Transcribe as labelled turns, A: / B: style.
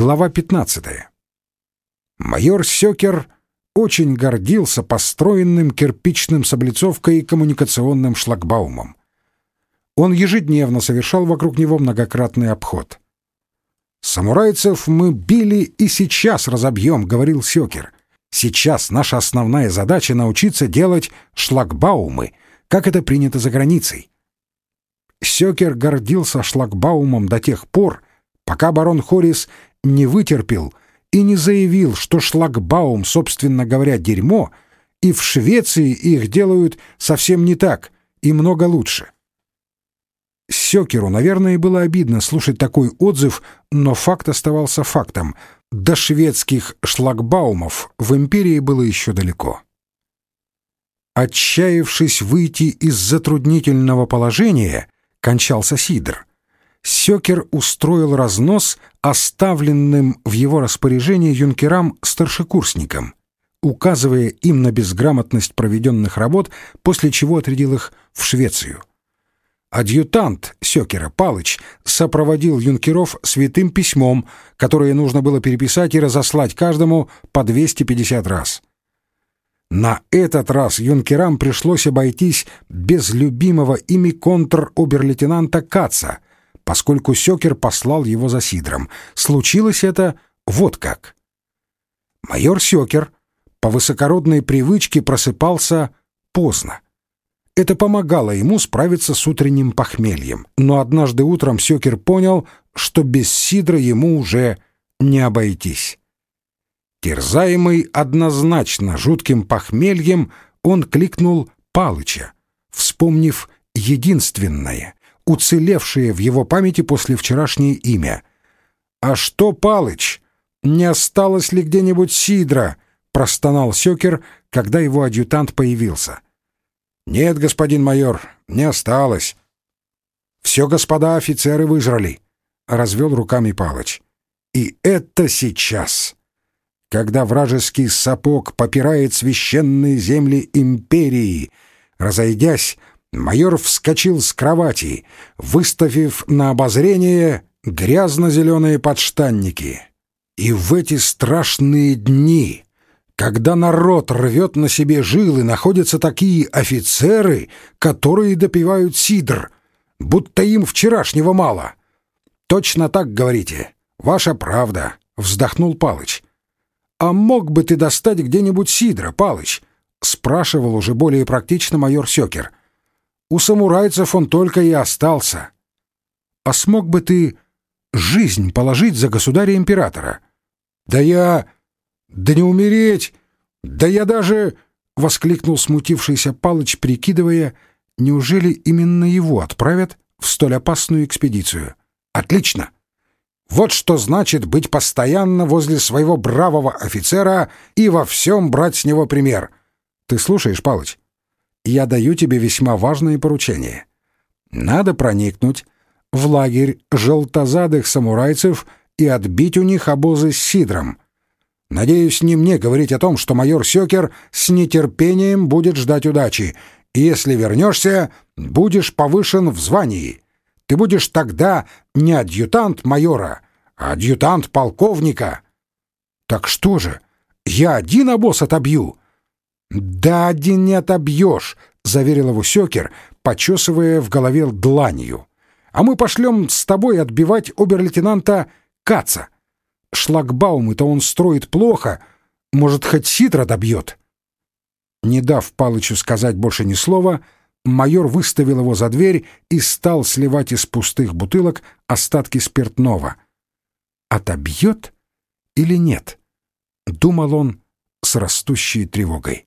A: Глава 15. Майор Сёкер очень гордился построенным кирпичным с и коммуникационным шлагбаумом. Он ежедневно совершал вокруг него многократный обход. «Самурайцев мы били и сейчас разобьем», — говорил Сёкер. «Сейчас наша основная задача — научиться делать шлагбаумы, как это принято за границей». Сёкер гордился шлагбаумом до тех пор, пока барон Хорис не вытерпел и не заявил, что шлагбаум, собственно говоря, дерьмо, и в Швеции их делают совсем не так и много лучше. Сёкеру, наверное, было обидно слушать такой отзыв, но факт оставался фактом. До шведских шлагбаумов в империи было еще далеко. Отчаявшись выйти из затруднительного положения, кончался Сидор. Сёкер устроил разнос оставленным в его распоряжении юнкерам-старшекурсникам, указывая им на безграмотность проведенных работ, после чего отрядил их в Швецию. Адъютант Сёкера Палыч сопроводил юнкеров святым письмом, которое нужно было переписать и разослать каждому по 250 раз. На этот раз юнкерам пришлось обойтись без любимого ими контр-обер-лейтенанта Каца — поскольку Сёкер послал его за Сидром. Случилось это вот как. Майор Сёкер по высокородной привычке просыпался поздно. Это помогало ему справиться с утренним похмельем, но однажды утром Сёкер понял, что без Сидра ему уже не обойтись. Терзаемый однозначно жутким похмельем, он кликнул Палыча, вспомнив единственное, уцелевшее в его памяти после вчерашнее имя. «А что, Палыч, не осталось ли где-нибудь сидра?» — простонал Сёкер, когда его адъютант появился. «Нет, господин майор, не осталось». «Все господа офицеры выжрали», — развел руками Палыч. «И это сейчас» когда вражеский сапог попирает священные земли империи. Разойдясь, майор вскочил с кровати, выставив на обозрение грязно-зеленые подштанники. И в эти страшные дни, когда народ рвет на себе жилы, находятся такие офицеры, которые допивают сидр, будто им вчерашнего мало. «Точно так говорите. Ваша правда», — вздохнул Палыч. «А мог бы ты достать где-нибудь сидра, Палыч?» — спрашивал уже более практично майор Сёкер. У самурайцев он только и остался. А смог бы ты жизнь положить за государя-императора? Да я... Да не умереть! Да я даже... — воскликнул смутившийся Палыч, прикидывая, неужели именно его отправят в столь опасную экспедицию. «Отлично! Вот что значит быть постоянно возле своего бравого офицера и во всем брать с него пример. Ты слушаешь, Палыч? Я даю тебе весьма важное поручение. Надо проникнуть в лагерь желтозадых самурайцев и отбить у них обозы с сидром. Надеюсь, не мне говорить о том, что майор Сёкер с нетерпением будет ждать удачи, и если вернешься, будешь повышен в звании. Ты будешь тогда не адъютант майора, а адъютант полковника. Так что же, я один обоз отобью?» «Да один не отобьешь», — заверил его Сёкер, почесывая в голове дланью. «А мы пошлем с тобой отбивать обер-лейтенанта Каца. Шлагбаумы-то он строит плохо, может, хоть ситра добьет». Не дав Палычу сказать больше ни слова, майор выставил его за дверь и стал сливать из пустых бутылок остатки спиртного. «Отобьет или нет?» — думал он с растущей тревогой.